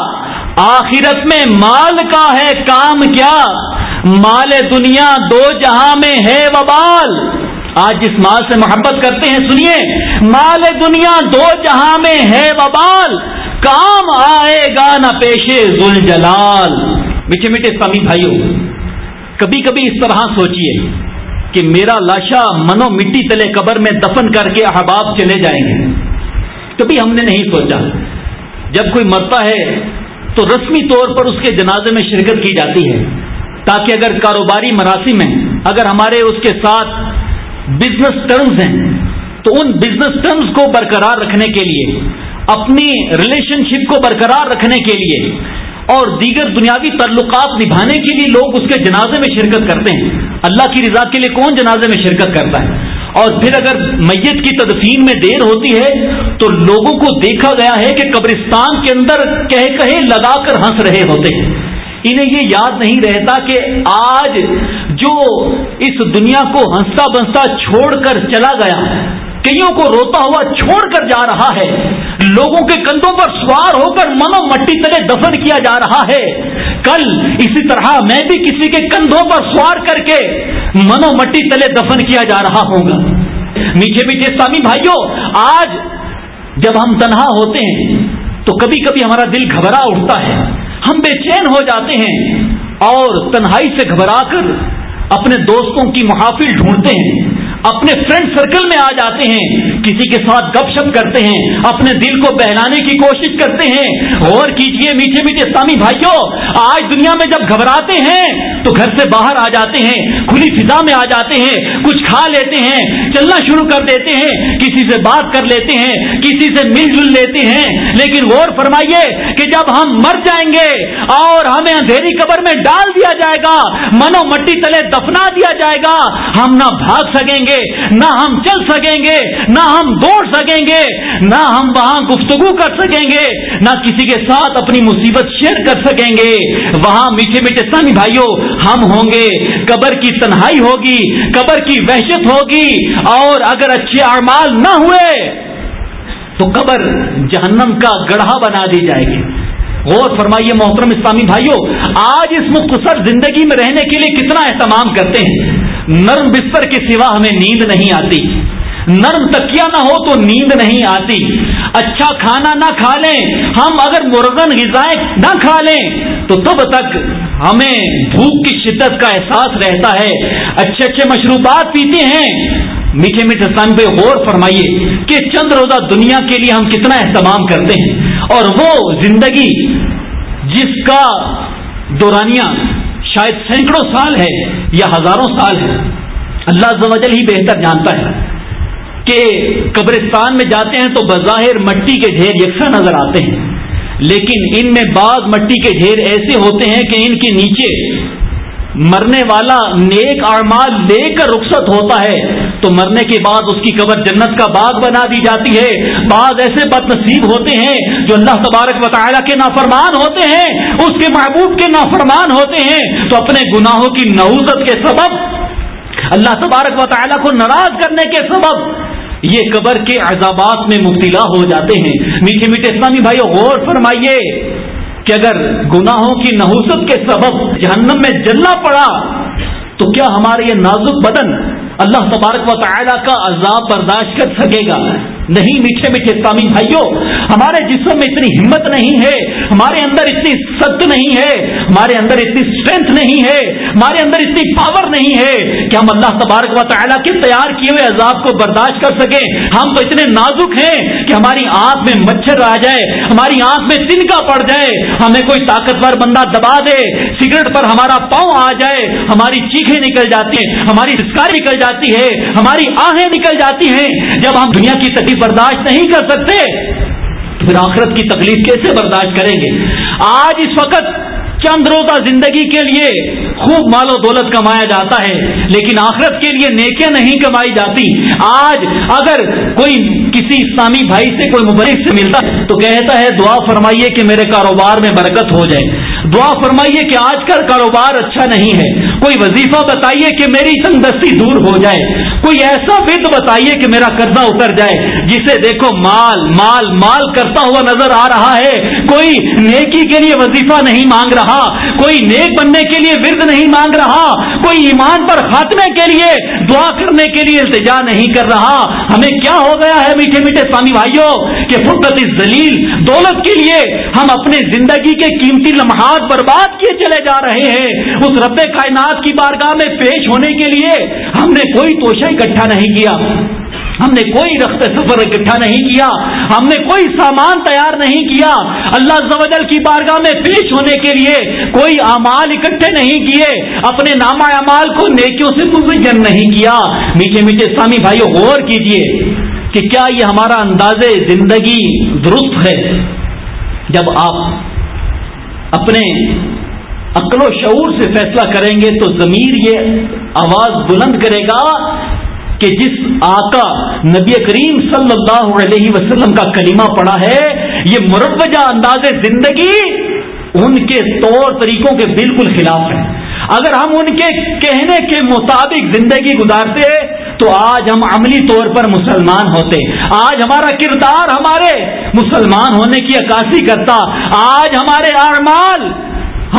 آخرت میں مال کا ہے کام کیا؟ مال دنیا دو جہاں میں ہے وبال۔ آج جس مال سے محبت کرتے ہیں، سنیے، مال دنیا دو جہاں میں ہے وبال۔ کام آئے گا نہ پیشے زل جلال میٹھے میٹھے سمی بھائیوں، کبھی کبھی اس طرح سوچئے کہ میرا لاشا منو مٹی تلے قبر میں دفن کر کے احباب چلے جائیں گے۔ کبھی ہم نے نہیں سوچا۔ جب کوئی مرتا ہے تو رسمی طور پر اس کے جنازے میں شرکت کی جاتی ہے۔ تاکہ اگر کاروباری مراسم ہیں، اگر ہمارے اس کے ساتھ بزنس ٹرمز ہیں، تو ان بزنس ٹرمز کو برقرار رکھنے کے لیے، اپنی ریلیشن شپ کو برقرار رکھنے کے لیے، اور دیگر دنیاوی تعلقات نبھانے کے لیے لوگ اس کے جنازے میں شرکت کرتے ہیں۔ اللہ کی رضا کے لیے کون جنازے میں شرکت کرتا ہے؟ اور پھر اگر میت کی تدفین میں دیر ہوتی ہے تو لوگوں کو دیکھا گیا ہے کہ قبرستان کے اندر کہہ کہے لگا کر ہنس رہے ہوتے ہیں۔ انہیں یہ یاد نہیں رہتا کہ آج جو اس دنیا کو ہنستا بنستا چھوڑ کر چلا گیا، کئیوں کو روتا ہوا چھوڑ کر جا رہا ہے، لوگوں کے کندھوں پر سوار ہو کر منو مٹی تلے دفن کیا جا رہا ہے۔ کل اسی طرح میں بھی کسی کے کندھوں پر سوار کر کے منو مٹی تلے دفن کیا جا رہا ہوگا۔ میٹھے میٹھے سامی بھائیوں، آج جب ہم تنہا ہوتے ہیں، تو کبھی کبھی ہمارا دل گھبرا اٹھتا ہے۔ ہم بے چین ہو جاتے ہیں اور تنہائی سے گھبرا کر اپنے دوستوں کی محافل ڈھونڈتے ہیں۔ اپنے فرینڈ سرکل میں آ جاتے ہیں، کسی کے ساتھ گپ شپ کرتے ہیں، اپنے دل کو بہلانے کی کوشش کرتے ہیں۔ اور کیجیے میٹھے میٹھے اسلامی بھائیوں، آج دنیا میں جب گھبراتے ہیں، تو گھر سے باہر آ جاتے ہیں، کھلی فضا میں آ جاتے ہیں، کچھ کھا لیتے ہیں، چلنا شروع کر دیتے ہیں، کسی سے بات کر لیتے ہیں، کسی سے مل جل لیتے ہیں۔ لیکن غور فرمائیے کہ جب ہم مر جائیں گے اور ہمیں اندھیری قبر میں ڈال دیا جائے گا، منو مٹی تلے دفنا دیا جائے گا، ہم نہ بھاگ سکیں گے۔ نہ ہم چل سکیں گے، نہ ہم دوڑ سکیں گے، نہ ہم وہاں گفتگو کر سکیں گے، نہ کسی کے ساتھ اپنی مصیبت شیئر کر سکیں گے۔ وہاں میٹھے میٹھے سن بھائیوں ہم ہوں گے، قبر کی تنہائی ہوگی، قبر کی وحشت ہوگی۔ اور اگر اچھے اعمال نہ ہوئے، تو قبر جہنم کا گڑھا بنا دی جائے گی۔ غور فرمائیے محترم اسلامی بھائیوں آج اس مختصر زندگی میں رہنے کے لیے کتنا اہتمام کرتے ہیں؟ نرم بستر کے سوا ہمیں نیند نہیں آتی۔ نرم تکیا نہ ہو تو نیند نہیں آتی۔ اچھا کھانا نہ کھا لیں، ہم اگر مرغن غذائیں نہ کھا لیں، تو تب تک ہمیں بھوک کی شدت کا احساس رہتا ہے۔ اچھے اچھے مشروبات پیتے ہیں میٹھے میٹھے سن پہ غور فرمائیے کہ چند روزہ دنیا کے لیے ہم کتنا اہتمام کرتے ہیں اور وہ زندگی جس کا دورانیہ شاید سینکڑوں سال ہے یا ہزاروں سال ہے، اللہ زوجل ہی بہتر جانتا ہے کہ قبرستان میں جاتے ہیں تو بظاہر مٹی کے ڈھیر یکساں نظر آتے ہیں۔ لیکن ان میں بعض مٹی کے ڈھیر ایسے ہوتے ہیں کہ ان کے نیچے مرنے والا نیک اعمال لے کر رخصت ہوتا ہے۔ تو مرنے کے بعد اس کی قبر جنت کا باغ بنا دی جاتی ہے۔ بعض ایسے بد نصیب ہوتے ہیں جو اللہ تبارک و تعالیٰ کے نافرمان ہوتے ہیں، اس کے محبوب کے نافرمان ہوتے ہیں۔ تو اپنے گناہوں کی نوزت کے سبب، اللہ تبارک و تعالیٰ کو ناراض کرنے کے سبب یہ قبر کے عذابات میں مبتلا ہو جاتے ہیں۔ میٹھے میٹھے اسلامی بھائی غور فرمائیے کہ اگر گناہوں کی نحوست کے سبب جہنم میں جلنا پڑا، تو کیا ہمارے یہ نازک بدن اللہ تبارک و تعالیٰ کا عذاب برداشت کر سکے گا۔ نہیں، میٹھے میٹھے اسلامی بھائیوں، ہمارے جسم میں اتنی ہمت نہیں ہے، ہمارے اندر اتنی سخت نہیں ہے، ہمارے اندر اتنی اسٹرینتھ نہیں ہے، ہمارے اندر اتنی پاور نہیں ہے کہ ہم اللہ تبارک و تعالیٰ کے تیار کیے ہوئے عذاب کو برداشت کر سکیں۔ ہم تو اتنے نازک ہیں کہ ہماری آنکھ میں مچھر آ جائے، ہماری آنکھ میں تنکا پڑ جائے۔ ہمیں کوئی طاقتور بندہ دبا دے، سگریٹ پر ہمارا پاؤں آ جائے، ہماری چیخیں نکل جاتی ہیں، ہماری سسکاری نکل جاتی ہے، ہماری آہیں نکل جاتی ہیں۔ جب ہم دنیا کی تکلیف برداشت نہیں کر سکتے پھر آخرت کی تکلیف کیسے برداشت کریں گے؟ آج اس وقت چند روزہ زندگی کے لیے خوب مال و دولت کمایا جاتا ہے، لیکن آخرت کے لیے نیکیاں نہیں کمائی جاتی۔ آج اگر کوئی کسی اسلامی بھائی سے کوئی مبرک سے ملتا ہے تو کہتا ہے، دعا فرمائیے کہ میرے کاروبار میں برکت ہو جائے۔ دعا فرمائیے کہ آج کل کاروبار اچھا نہیں ہے۔ کوئی وظیفہ بتائیے کہ میری تنگ دستی دور ہو جائے۔ کوئی ایسا ود بتائیے کہ میرا قرضہ اتر جائے جسے دیکھو مال مال مال کرتا ہوا نظر آ رہا ہے۔ کوئی نیکی کے لیے وظیفہ نہیں مانگ رہا۔ کوئی نیک بننے کے لیے ورد نہیں مانگ رہا۔ کوئی ایمان پر خاتمے کے لیے دعا کرنے کے لیے التجا نہیں کر رہا۔ ہمیں کیا ہو گیا ہے میٹھے میٹھے سوامی بھائیوں؟ کہ فرقت ذلیل دولت کے لیے ہم اپنے زندگی کے قیمتی لمحات برباد کیے چلے جا رہے ہیں۔ اس رب کائنات کی بارگاہ میں پیش ہونے کے لیے ہم نے کوئی توشہ اکٹھا نہیں کیا۔ ہم نے کوئی رخت سفر اکٹھا نہیں کیا۔ ہم نے کوئی سامان تیار نہیں کیا۔ اللہ زوجل کی بارگاہ میں پیش ہونے کے لیے کوئی امال اکٹھے نہیں کیے۔ اپنے نامہ امال کو نیکیوں سے مزین نہیں کیا۔ میٹھے میٹھے سامی بھائیوں غور کیجیے۔ کہ کیا یہ ہمارا انداز زندگی درست ہے؟ جب آپ اپنے عقل و شعور سے فیصلہ کریں گے تو ضمیر یہ آواز بلند کرے گا کہ جس آقا نبی کریم صلی اللہ علیہ وسلم کا کلمہ پڑا ہے، یہ مروجہ انداز زندگی ان کے طور طریقوں کے بالکل خلاف ہے۔ اگر ہم ان کے کہنے کے مطابق زندگی گزارتے تو آج ہم عملی طور پر مسلمان ہوتے۔ آج ہمارا کردار ہمارے مسلمان ہونے کی عکاسی کرتا۔ آج ہمارے اعمال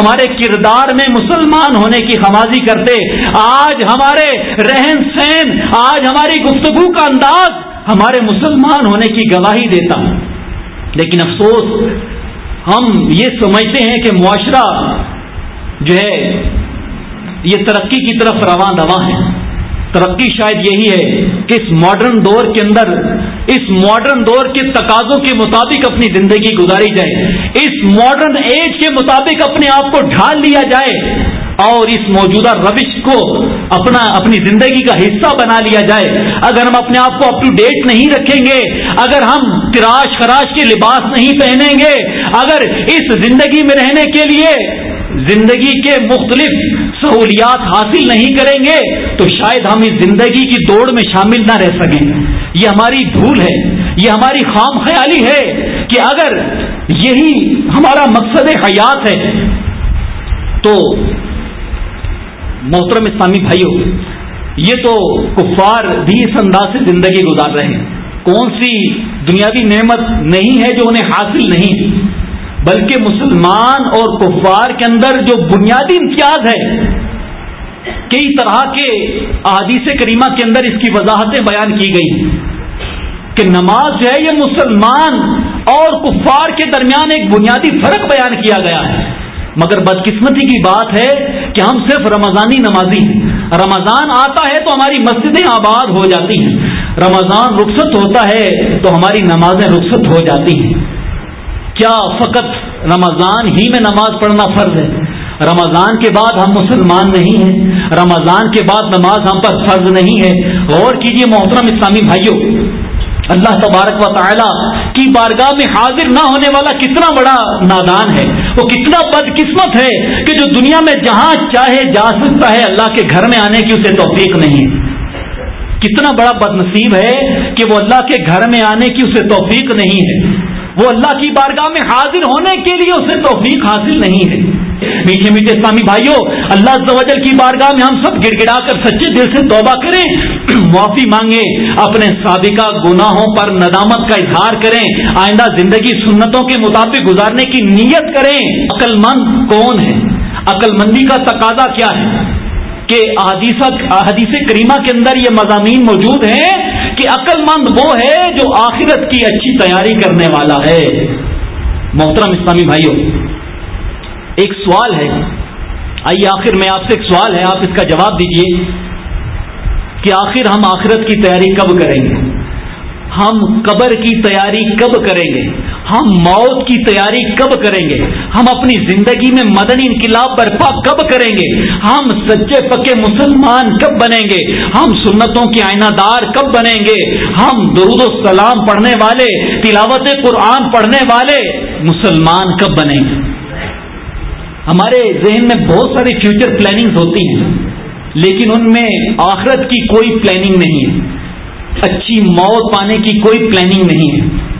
ہمارے کردار میں مسلمان ہونے کی خمازی کرتے۔ آج ہمارے رہن سہن، آج ہماری گفتگو کا انداز ہمارے مسلمان ہونے کی گواہی دیتا۔ لیکن افسوس، ہم یہ سمجھتے ہیں کہ معاشرہ جو ہے یہ ترقی کی طرف رواں دواں ہے۔ ترقی شاید یہی ہے کہ اس ماڈرن دور کے اندر، اس ماڈرن دور کے تقاضوں کے مطابق اپنی زندگی گزاری جائے۔ اس ماڈرن ایج کے مطابق اپنے آپ کو ڈھال لیا جائے اور اس موجودہ روش کو اپنا، اپنی زندگی کا حصہ بنا لیا جائے۔ اگر ہم اپنے آپ کو اپ ٹو ڈیٹ نہیں رکھیں گے، اگر ہم تراش خراش کے لباس نہیں پہنیں گے، اگر اس زندگی میں رہنے کے لیے زندگی کے مختلف سہولیات حاصل نہیں کریں گے، تو شاید ہم اس زندگی کی دوڑ میں شامل نہ رہ سکیں۔ یہ ہماری بھول ہے، یہ ہماری خام خیالی ہے کہ اگر یہی ہمارا مقصد حیات ہے، تو محترم اسلامی بھائیوں یہ تو کفار بھی اس انداز سے زندگی گزار رہے ہیں۔ کون سی دنیاوی نعمت نہیں ہے جو انہیں حاصل نہیں؟ بلکہ مسلمان اور کفار کے اندر جو بنیادی امتیاز ہے، کئی طرح کے احادیث کریمہ کے اندر اس کی وضاحتیں بیان کی گئی کہ نماز جو ہے یہ مسلمان اور کفار کے درمیان ایک بنیادی فرق بیان کیا گیا ہے۔ مگر بدقسمتی کی بات ہے کہ ہم صرف رمضانی نمازی ہیں۔ رمضان آتا ہے تو ہماری مسجدیں آباد ہو جاتی ہیں۔ رمضان رخصت ہوتا ہے تو ہماری نمازیں رخصت ہو جاتی ہیں۔ کیا فقط رمضان ہی میں نماز پڑھنا فرض ہے؟ رمضان کے بعد ہم مسلمان نہیں ہیں، رمضان کے بعد نماز ہم پر فرض نہیں ہے۔ غور کیجیے محترم اسلامی بھائیوں اللہ تبارک و تعالی کی بارگاہ میں حاضر نہ ہونے والا کتنا بڑا نادان ہے۔ وہ کتنا بد قسمت ہے کہ جو دنیا میں جہاں چاہے جا سکتا ہے، اللہ کے گھر میں آنے کی اسے توفیق نہیں ہے۔ کتنا بڑا بد نصیب ہے کہ وہ اللہ کے گھر میں آنے کی اسے توفیق نہیں ہے۔ وہ اللہ کی بارگاہ میں حاضر ہونے کے لیے اسے توفیق حاصل نہیں ہے۔ میٹھے میٹھے اسلامی بھائیوں، اللہ کی بارگاہ میں ہم سب گڑ گڑا کر سچے دل سے توبہ کریں، معافی مانگے اپنے سابقہ گناہوں پر ندامت کا اظہار کریں، آئندہ زندگی سنتوں کے مطابق گزارنے کی نیت کریں۔ عقل مند کون ہے؟ عقل مندی کا تقاضا کیا ہے؟ کہ احادیث کریمہ کے اندر یہ مضامین موجود ہیں۔ کہ عقل مند وہ ہے جو آخرت کی اچھی تیاری کرنے والا ہے۔ محترم اسلامی بھائیوں، ایک سوال ہے۔ آئیے آخر میں آپ سے ایک سوال ہے، آپ اس کا جواب دیجیے کہ آخر ہم آخرت کی تیاری کب کریں گے؟ ہم قبر کی تیاری کب کریں گے؟ ہم موت کی تیاری کب کریں گے؟ ہم اپنی زندگی میں مدنی انقلاب برپا کب کریں گے؟ ہم سچے پکے مسلمان کب بنیں گے؟ ہم سنتوں کے آئینہ دار کب بنیں گے؟ ہم درود و سلام پڑھنے والے، تلاوت قرآن پڑھنے والے مسلمان کب بنیں گے؟ ہمارے ذہن میں بہت ساری فیوچر پلاننگ ہوتی ہیں، لیکن ان میں آخرت کی کوئی پلاننگ نہیں ہے۔ اچھی موت پانے کی کوئی پلاننگ نہیں ہے۔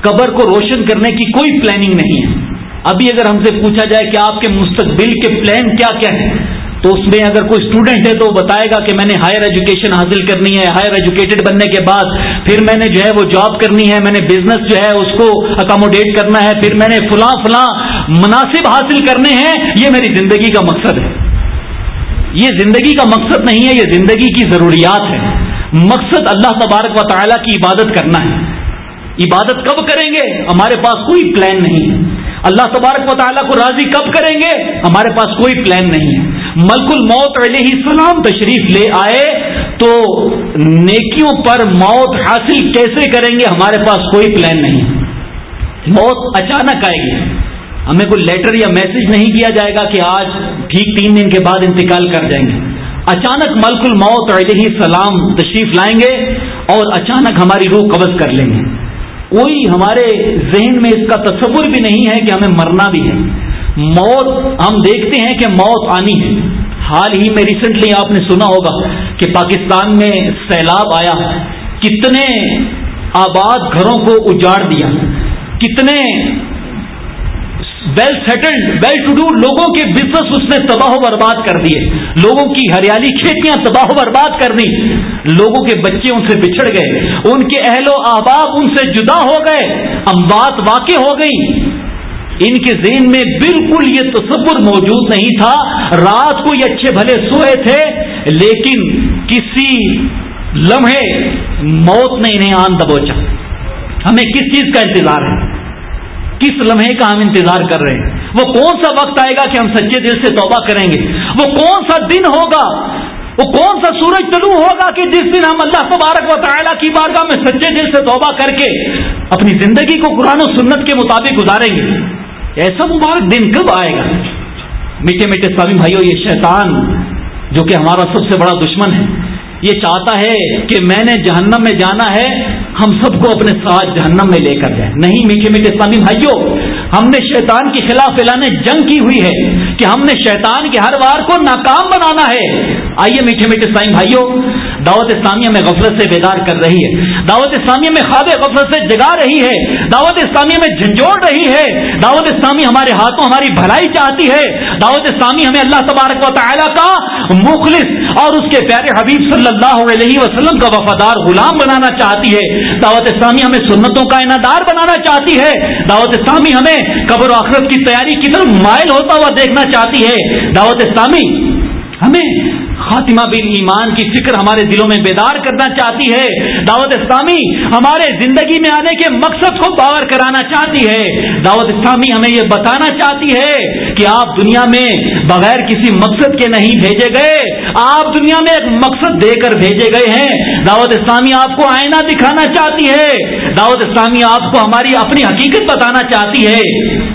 قبر کو روشن کرنے کی کوئی پلاننگ نہیں ہے۔ ابھی اگر ہم سے پوچھا جائے کہ آپ کے مستقبل کے پلان کیا کیا ہیں، تو اس میں اگر کوئی اسٹوڈنٹ ہے تو وہ بتائے گا کہ میں نے ہائر ایجوکیشن حاصل کرنی ہے ہائر ایجوکیٹڈ بننے کے بعد پھر میں نے جو ہے وہ جاب کرنی ہے، میں نے بزنس جو ہے اس کو اکاموڈیٹ کرنا ہے، پھر میں نے فلاں فلاں مناسب حاصل کرنے ہیں، یہ میری زندگی کا مقصد ہے۔ یہ زندگی کا مقصد نہیں ہے، یہ زندگی کی ضروریات ہے مقصد اللہ تبارک و تعالیٰ کی عبادت کرنا ہے۔ عبادت کب کریں گے؟ ہمارے پاس کوئی پلان نہیں ہے۔ اللہ تبارک و تعالیٰ کو راضی کب کریں گے؟ ہمارے پاس کوئی پلان نہیں ہے۔ ملک الموت علیہ السلام تشریف لے آئے تو نیکیوں پر موت حاصل کیسے کریں گے؟ ہمارے پاس کوئی پلان نہیں موت اچانک آئے گی۔ ہمیں کوئی لیٹر یا میسج نہیں کیا جائے گا کہ آج ٹھیک تین دن کے بعد انتقال کر جائیں گے۔ اچانک ملک الموت علیہ السلام تشریف لائیں گے اور اچانک ہماری روح قبض کر لیں گے۔ کوئی ہمارے ذہن میں اس کا تصور بھی نہیں ہے کہ ہمیں مرنا بھی ہے۔ موت، ہم دیکھتے ہیں کہ موت آنی ہے۔ حال ہی میں ریسنٹلی آپ نے سنا ہوگا کہ پاکستان میں سیلاب آیا۔ کتنے آباد گھروں کو اجاڑ دیا۔ کتنے well settled well to do لوگوں کے بزنس اس نے تباہ و برباد کر دیے. لوگوں کی ہریالی کھیتیاں تباہ و برباد کر دی. لوگوں کے بچے ان سے بچھڑ گئے. ان کے اہل و احباب ان سے جدا ہو گئے. اموات واقع ہو گئی. ان کے ذہن میں بالکل یہ تصور موجود نہیں تھا. رات کو یہ اچھے بھلے سوئے تھے، لیکن کسی لمحے موت نے انہیں آن دبوچا. ہمیں کس چیز کا انتظار ہے؟ کس لمحے کا ہم انتظار کر رہے ہیں؟ وہ کون سا وقت آئے گا کہ ہم سچے دل سے توبہ کریں گے؟ وہ کون سا دن ہوگا؟ وہ کون سا سورج طلوع ہوگا کہ جس دن ہم اللہ تبارک و تعالیٰ کی بارگاہ میں سچے دل سے توبہ کر کے اپنی زندگی کو قرآن و سنت کے مطابق گزاریں گے؟ ایسا مبارک دن کب آئے گا؟ میٹھے میٹھے سبھی بھائیوں یہ شیطان جو کہ ہمارا سب سے بڑا دشمن ہے یہ چاہتا ہے کہ میں نے جہنم میں جانا ہے، ہم سب کو اپنے ساتھ جہنم میں لے کر جائیں۔ نہیں میٹھے میٹھے سامی بھائیوں ہم نے شیطان کے خلاف فلانے جنگ کی ہوئی ہے کہ ہم نے شیطان کے ہر وار کو ناکام بنانا ہے۔ آئیے میٹھے میٹھے سائن بھائیوں، دعوت اسلامیہ میں غفلت سے بیدار کر رہی ہے۔ دعوت اسلامیہ میں خواب غفلت سے جگا رہی ہے۔ دعوت اسلامیہ میں جھنجھوڑ رہی ہے۔ دعوت اسلامی ہمارے ہاتھوں ہماری بھلائی چاہتی ہے۔ دعوت اسلامی ہمیں اللہ تبارک و تعالیٰ کا مخلص اور اس کے پیارے حبیب صلی اللہ علیہ وسلم کا وفادار غلام بنانا چاہتی ہے۔ دعوت اسلامی ہمیں سنتوں کا انعدار بنانا چاہتی ہے۔ دعوت اسلامی ہمیں قبر و آخرت کی تیاری کی طرف مائل ہوتا ہوا دیکھنا چاہتی ہے۔ دعوت اسلامی ہمیں خاتمہ بن ایمان کی فکر ہمارے دلوں میں بیدار کرنا چاہتی ہے۔ دعوت اسلامی ہمارے زندگی میں آنے کے مقصد کو باور کرانا چاہتی ہے۔ دعوت اسلامی ہمیں یہ بتانا چاہتی ہے کہ آپ دنیا میں بغیر کسی مقصد کے نہیں بھیجے گئے۔ آپ دنیا میں ایک مقصد دے کر بھیجے گئے ہیں۔ دعوت اسلامی آپ کو آئینہ دکھانا چاہتی ہے۔ دعوت اسلامی آپ کو ہماری اپنی حقیقت بتانا چاہتی ہے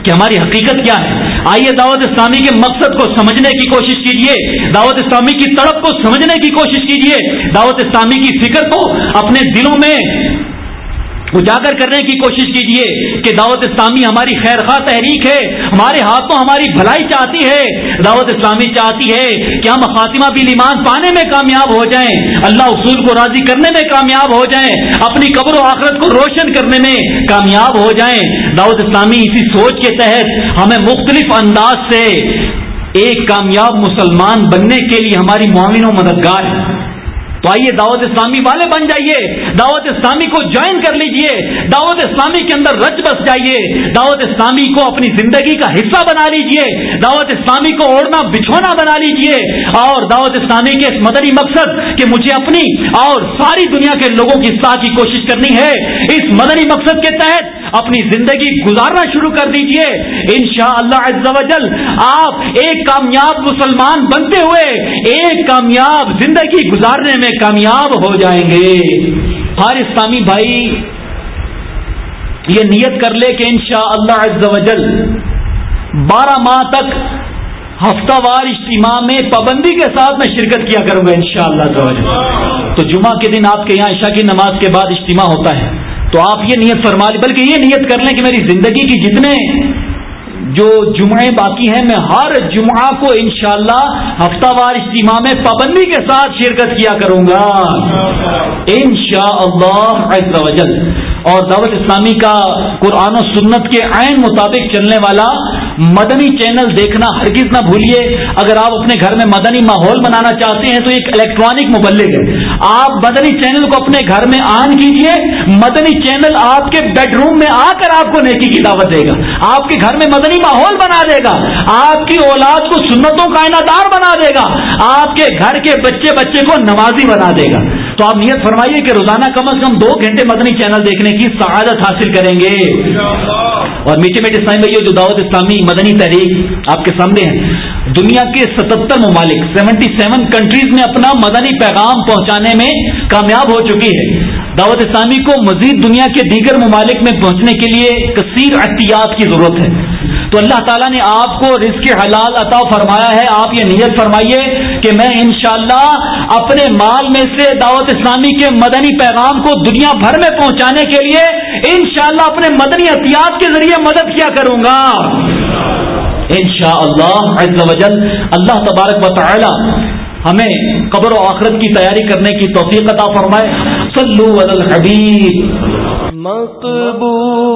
کہ ہماری حقیقت کیا ہے۔ آئیے دعوت اسلامی کے مقصد کو سمجھنے کی کوشش کیجیے دعوت اسلامی کی تڑپ کو سمجھنے کی کوشش کیجیے دعوت اسلامی کی فکر کو اپنے دلوں میں اجاگر کرنے کی کوشش کیجیے کہ دعوت اسلامی ہماری خیر خواہ تحریک ہے، ہمارے ہاتھوں ہماری بھلائی چاہتی ہے۔ دعوت اسلامی چاہتی ہے کہ ہم خاتمہ بھی ایمان پانے میں کامیاب ہو جائیں، اللہ اصول کو راضی کرنے میں کامیاب ہو جائیں، اپنی قبر و آخرت کو روشن کرنے میں کامیاب ہو جائیں۔ دعوت اسلامی اسی سوچ کے تحت ہمیں مختلف انداز سے ایک کامیاب مسلمان بننے کے لیے ہماری معاون و مددگار ہے۔ تو آئیے دعوت اسلامی والے بن جائیے۔ دعوت اسلامی کو جوائن کر لیجیے۔ دعوت اسلامی کے اندر رچ بس جائیے۔ دعوت اسلامی کو اپنی زندگی کا حصہ بنا لیجیے۔ دعوت اسلامی کو اوڑھنا، بچھونا بنا لیجیے۔ اور دعوت اسلامی کے اس مدنی مقصد کہ مجھے اپنی اور ساری دنیا کے لوگوں کی اصلاح کی کوشش کرنی ہے۔ اس مدنی مقصد کے تحت اپنی زندگی گزارنا شروع کر دیجیے۔ انشاءاللہ عز و جل آپ ایک کامیاب مسلمان بنتے ہوئے ایک کامیاب زندگی گزارنے میں کامیاب ہو جائیں گے۔ ہر اسلامی بھائی، یہ نیت کر لے کہ انشاءاللہ عز و جل بارہ ماہ تک ہفتہ وار اجتماع میں پابندی کے ساتھ میں شرکت کیا کروں گا انشاءاللہ تو جمعہ کے دن آپ کے یہاں عشاء کی نماز کے بعد اجتماع ہوتا ہے۔ تو آپ یہ نیت فرما لیں، بلکہ یہ نیت کر لیں کہ میری زندگی کی جتنے جو جمعے باقی ہیں، میں ہر جمعہ کو انشاءاللہ ہفتہ وار اجتماع میں پابندی کے ساتھ شرکت کیا کروں گا۔ انشاءاللہ، عز و جل۔ اور دعوت اسلامی کا قرآن و سنت کے عین مطابق چلنے والا مدنی چینل دیکھنا ہرگز نہ بھولیے۔ اگر آپ اپنے گھر میں مدنی ماحول بنانا چاہتے ہیں تو ایک الیکٹرانک مبلغ ہے۔ آپ مدنی چینل کو اپنے گھر میں آن کیجیے مدنی چینل آپ کے بیڈ روم میں آ کر آپ کو نیکی کی دعوت دے گا۔ آپ کے گھر میں مدنی ماحول بنا دے گا۔ آپ کی اولاد کو سنتوں کا دار بنا دے گا۔ آپ کے گھر کے بچے بچے کو نمازی بنا دے گا۔ تو آپ نیت فرمائیے کہ روزانہ کم از کم دو گھنٹے مدنی چینل دیکھنے کی سعادت حاصل کریں گے۔ اور میٹھے میٹھے سائن بھائی جو دعوت اسلامی مدنی تحریک آپ کے سامنے ہیں، دنیا کے ستہتر ممالک سیونٹی سیون کنٹریز میں اپنا مدنی پیغام پہنچانے میں کامیاب ہو چکی ہے۔ دعوت اسلامی کو مزید دنیا کے دیگر ممالک میں پہنچنے کے لیے کثیر احتیاط کی ضرورت ہے۔ تو اللہ تعالیٰ نے آپ کو رزق حلال عطا فرمایا ہے، آپ یہ نیت فرمائیے کہ میں انشاءاللہ اپنے مال میں سے دعوت اسلامی کے مدنی پیغام کو دنیا بھر میں پہنچانے کے لیے انشاءاللہ اپنے مدنی احتیاط کے ذریعے مدد کیا کروں گا۔ انشاءاللہ عز و جل اللہ تبارک و تعالی ہمیں قبر و آخرت کی تیاری کرنے کی توفیق عطا فرمائے۔ صلو علی الحبیب۔ مقبول